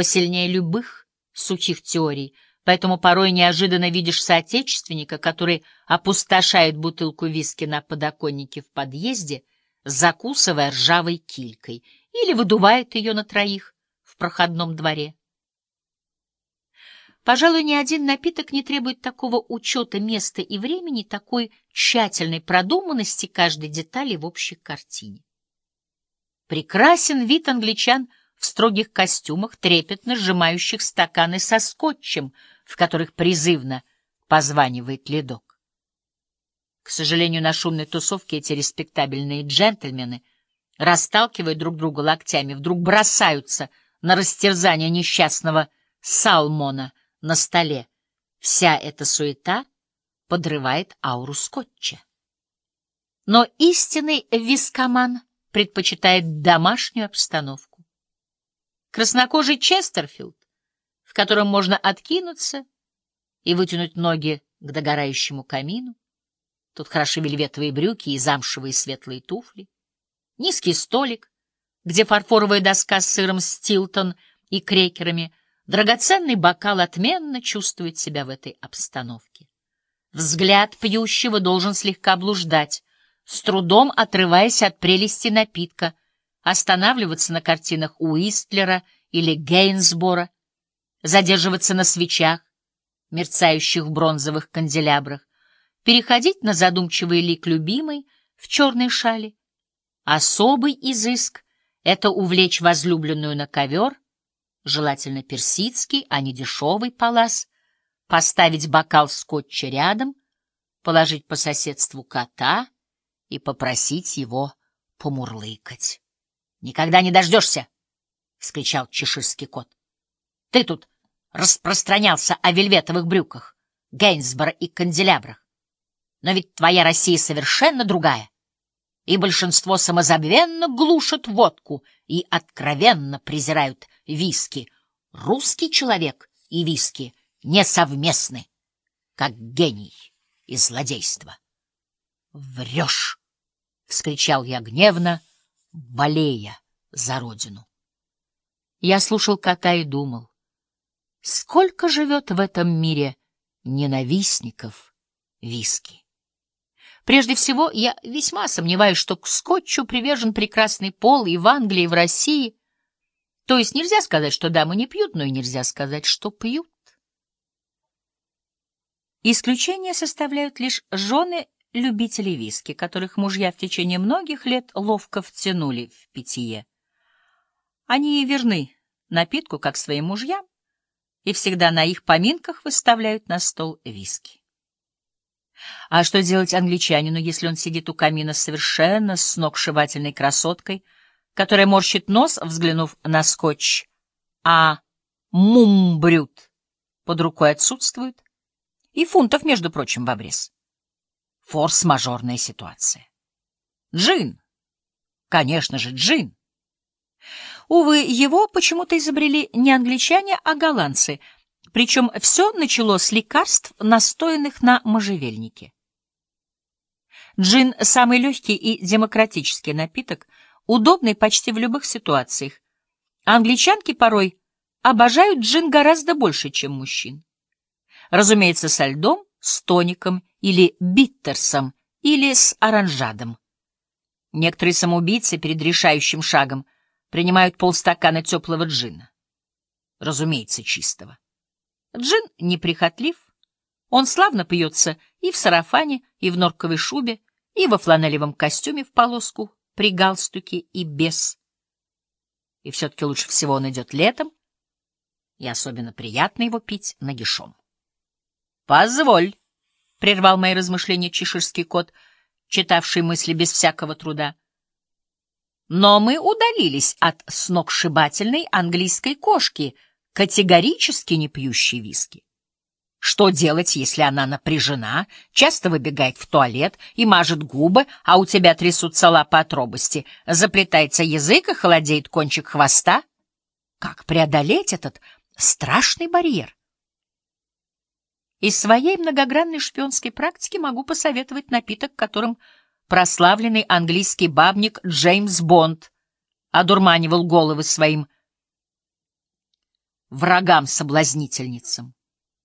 посильнее любых сухих теорий, поэтому порой неожиданно видишь соотечественника, который опустошает бутылку виски на подоконнике в подъезде, закусывая ржавой килькой, или выдувает ее на троих в проходном дворе. Пожалуй, ни один напиток не требует такого учета места и времени, такой тщательной продуманности каждой детали в общей картине. Прекрасен вид англичан в строгих костюмах, трепетно сжимающих стаканы со скотчем, в которых призывно позванивает ледок. К сожалению, на шумной тусовке эти респектабельные джентльмены, расталкивая друг друга локтями, вдруг бросаются на растерзание несчастного Салмона — на столе. Вся эта суета подрывает ауру скотча. Но истинный вискоман предпочитает домашнюю обстановку. Краснокожий Честерфилд, в котором можно откинуться и вытянуть ноги к догорающему камину, тут хороши вельветовые брюки и замшевые светлые туфли, низкий столик, где фарфоровая доска с сыром Стилтон и крекерами — Драгоценный бокал отменно чувствует себя в этой обстановке. Взгляд пьющего должен слегка блуждать, с трудом отрываясь от прелести напитка, останавливаться на картинах Уистлера или Гейнсбора, задерживаться на свечах, мерцающих в бронзовых канделябрах, переходить на задумчивый лик любимой в черной шале. Особый изыск — это увлечь возлюбленную на ковер — желательно персидский, а не дешевый палас, поставить бокал скотча рядом, положить по соседству кота и попросить его помурлыкать. — Никогда не дождешься! — вскричал чеширский кот. — Ты тут распространялся о вельветовых брюках, Гейнсборо и канделябрах. Но ведь твоя Россия совершенно другая и большинство самозабвенно глушат водку и откровенно презирают виски. Русский человек и виски несовместны, как гений и злодейство. «Врешь!» — вскричал я гневно, болея за родину. Я слушал кота и думал, сколько живет в этом мире ненавистников виски. Прежде всего, я весьма сомневаюсь, что к скотчу привержен прекрасный пол и в Англии, и в России. То есть нельзя сказать, что дамы не пьют, но и нельзя сказать, что пьют. Исключение составляют лишь жены любителей виски, которых мужья в течение многих лет ловко втянули в питье. Они верны напитку, как своим мужьям, и всегда на их поминках выставляют на стол виски. А что делать англичанину, если он сидит у камина совершенно сногсшибательной красоткой, которая морщит нос, взглянув на скотч, а мумбрют под рукой отсутствует, и фунтов, между прочим, в обрез. Форс-мажорная ситуация. Джин. Конечно же, джин. Увы, его почему-то изобрели не англичане, а голландцы — причем все началось с лекарств, настоянных на можжевельнике. Джин — самый легкий и демократический напиток, удобный почти в любых ситуациях. англичанки порой обожают джин гораздо больше, чем мужчин. Разумеется, со льдом, с тоником или биттерсом, или с оранжадом. Некоторые самоубийцы перед решающим шагом принимают полстакана теплого джина. Разумеется, чистого. Джин неприхотлив. Он славно пьется и в сарафане, и в норковой шубе, и во фланелевом костюме в полоску, при галстуке и без. И все-таки лучше всего он идет летом, и особенно приятно его пить нагишом. — Позволь, — прервал мои размышления чеширский кот, читавший мысли без всякого труда. Но мы удалились от сногсшибательной английской кошки — категорически не пьющий виски. Что делать, если она напряжена, часто выбегает в туалет и мажет губы, а у тебя трясутся лапы от робости, заплетается язык и холодеет кончик хвоста? Как преодолеть этот страшный барьер? Из своей многогранной шпионской практики могу посоветовать напиток, которым прославленный английский бабник Джеймс Бонд одурманивал головы своим врагам-соблазнительницам.